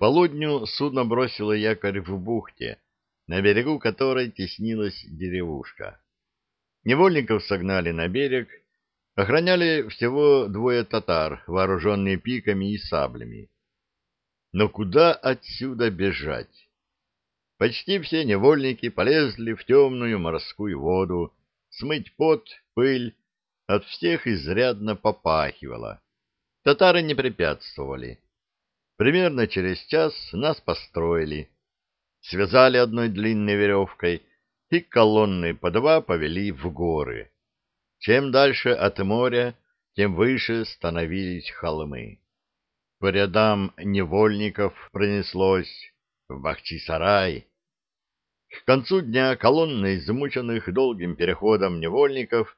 полудню судно бросило якорь в бухте, на берегу которой теснилась деревушка. Невольников согнали на берег, охраняли всего двое татар, вооруженные пиками и саблями. Но куда отсюда бежать? Почти все невольники полезли в темную морскую воду, смыть пот, пыль, от всех изрядно попахивало. Татары не препятствовали. Примерно через час нас построили, связали одной длинной веревкой и колонны по два повели в горы. Чем дальше от моря, тем выше становились холмы. По рядам невольников пронеслось в Бахчисарай. К концу дня колонна измученных долгим переходом невольников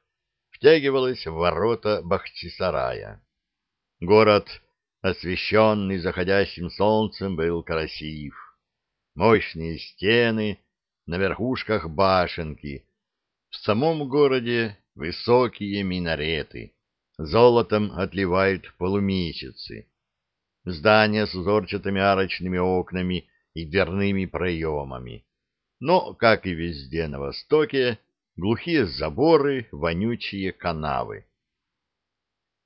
втягивалась в ворота Бахчисарая. Город, освещенный заходящим солнцем, был красив. Мощные стены на верхушках башенки. В самом городе высокие минареты. Золотом отливают полумесяцы. Здания с узорчатыми арочными окнами и дверными проемами. Но, как и везде на востоке, глухие заборы, вонючие канавы.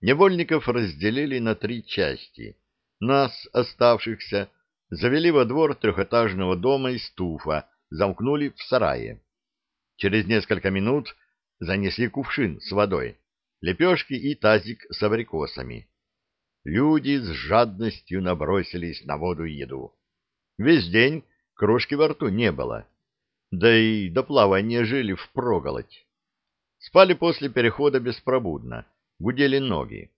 Невольников разделили на три части. Нас, оставшихся, завели во двор трехэтажного дома из туфа, замкнули в сарае. Через несколько минут занесли кувшин с водой, лепешки и тазик с абрикосами. Люди с жадностью набросились на воду и еду. Весь день крошки во рту не было, да и до плавания жили впроголодь. Спали после перехода беспробудно, гудели ноги.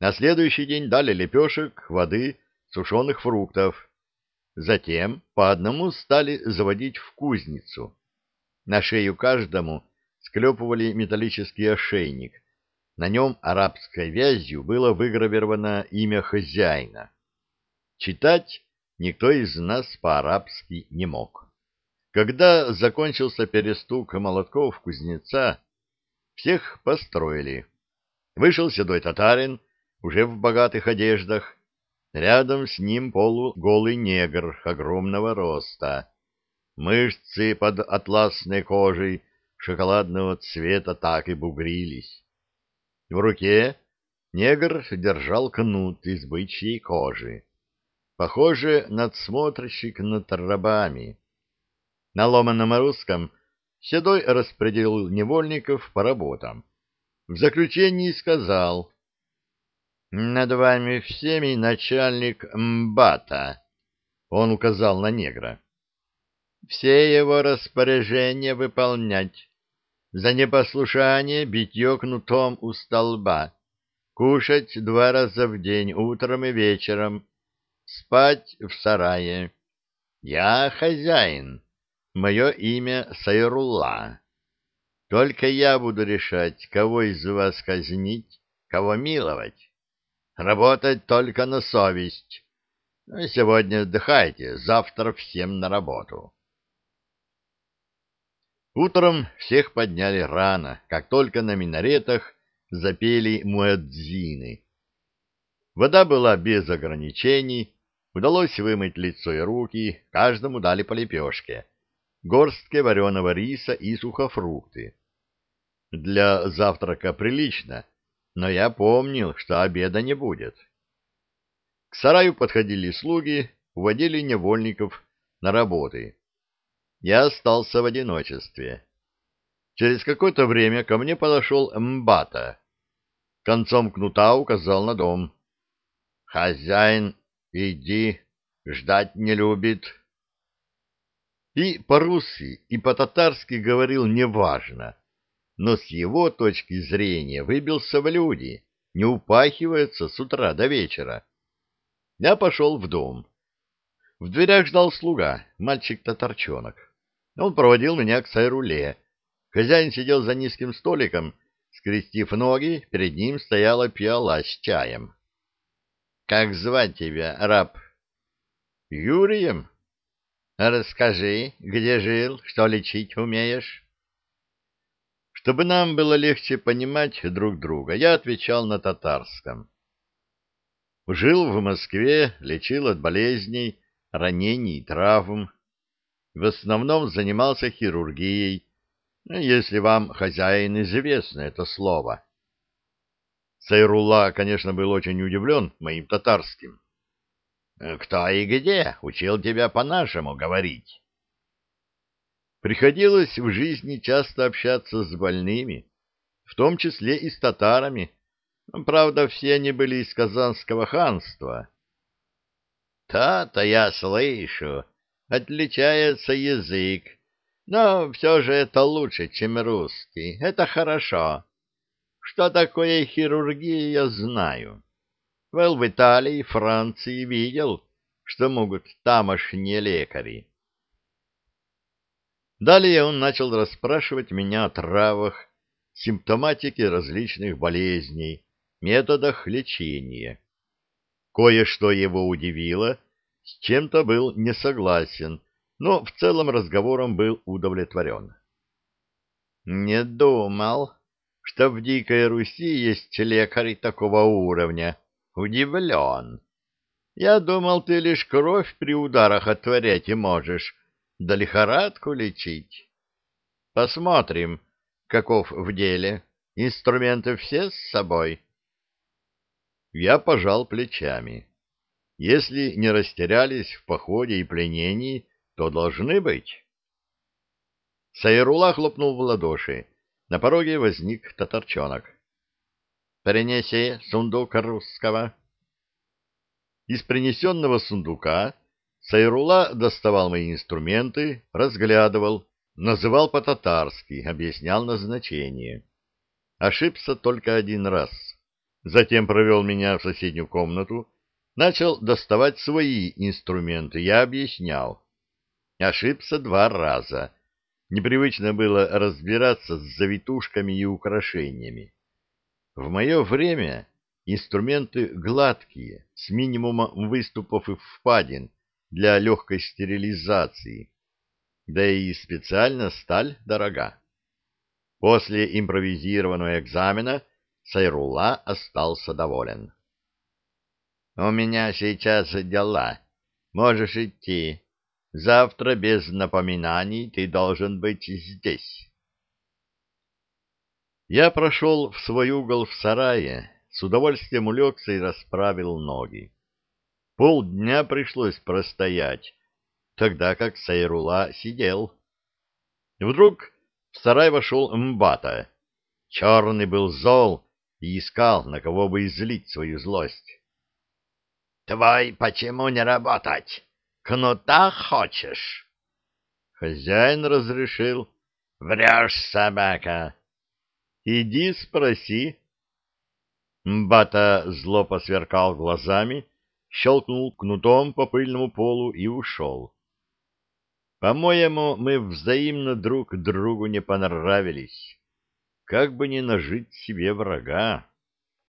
На следующий день дали лепешек, воды, сушеных фруктов. Затем по одному стали заводить в кузницу. На шею каждому склепывали металлический ошейник. На нем арабской вязью было выгравировано имя хозяина. Читать никто из нас по-арабски не мог. Когда закончился перестук молотков кузнеца, всех построили. Вышел седой татарин, уже в богатых одеждах. Рядом с ним полуголый негр огромного роста. Мышцы под атласной кожей шоколадного цвета так и бугрились. В руке негр держал кнут из бычьей кожи. Похоже, надсмотрщик над рабами. На ломаном русском Седой распределил невольников по работам. В заключении сказал, «Над вами всеми начальник Мбата», — он указал на негра. «Все его распоряжения выполнять. За непослушание битье кнутом у столба, кушать два раза в день, утром и вечером, спать в сарае. Я хозяин, мое имя Сайрулла. Только я буду решать, кого из вас казнить, кого миловать. Работать только на совесть. Сегодня отдыхайте, завтра всем на работу. Утром всех подняли рано, как только на минаретах запели муэдзины. Вода была без ограничений, удалось вымыть лицо и руки, каждому дали по лепешке, горстке вареного риса и сухофрукты. Для завтрака прилично, но я помнил, что обеда не будет. К сараю подходили слуги, уводили невольников на работы. Я остался в одиночестве. Через какое-то время ко мне подошел Мбата. Концом кнута указал на дом. «Хозяин, иди, ждать не любит». И по-русски, и по-татарски говорил неважно, но с его точки зрения выбился в люди, не упахивается с утра до вечера. Я пошел в дом. В дверях ждал слуга, мальчик-татарчонок. Он проводил меня к Сайруле. Хозяин сидел за низким столиком, скрестив ноги, перед ним стояла пиала с чаем. — Как звать тебя, раб? — Юрием. — Расскажи, где жил, что лечить умеешь? Чтобы нам было легче понимать друг друга, я отвечал на татарском. Жил в Москве, лечил от болезней, ранений травм. В основном занимался хирургией, если вам, хозяин, известно это слово. Сайрула, конечно, был очень удивлен моим татарским. «Кто и где учил тебя по-нашему говорить?» Приходилось в жизни часто общаться с больными, в том числе и с татарами. Правда, все они были из Казанского ханства. «Та-то я слышу, отличается язык, но все же это лучше, чем русский, это хорошо. Что такое хирургия, я знаю. Был в Италии, Франции видел, что могут тамошние лекари. Далее он начал расспрашивать меня о травах, симптоматике различных болезней, методах лечения. Кое-что его удивило, с чем-то был не согласен, но в целом разговором был удовлетворен. «Не думал, что в Дикой Руси есть лекари такого уровня. Удивлен. Я думал, ты лишь кровь при ударах отворять и можешь, да лихорадку лечить. Посмотрим, каков в деле. Инструменты все с собой?» Я пожал плечами. Если не растерялись в походе и пленении, то должны быть. Сайрула хлопнул в ладоши. На пороге возник татарчонок. «Принеси сундук русского». Из принесенного сундука Сайрула доставал мои инструменты, разглядывал, называл по-татарски, объяснял назначение. Ошибся только один раз. Затем провел меня в соседнюю комнату, начал доставать свои инструменты. Я объяснял. Ошибся два раза. Непривычно было разбираться с завитушками и украшениями. В мое время инструменты гладкие, с минимумом выступов и впадин для легкой стерилизации. Да и специально сталь дорога. После импровизированного экзамена Сайрула остался доволен. — У меня сейчас дела. Можешь идти. Завтра без напоминаний ты должен быть здесь. Я прошел в свой угол в сарае, с удовольствием улегся и расправил ноги. Полдня пришлось простоять, тогда как Сайрула сидел. Вдруг в сарай вошел Мбата. Черный был зол и искал, на кого бы излить свою злость. — Твой почему не работать? Кнута хочешь? Хозяин разрешил. Врешь, собака. Иди спроси. Мбата зло посверкал глазами, щелкнул кнутом по пыльному полу и ушел. По-моему, мы взаимно друг другу не понравились. Как бы не нажить себе врага.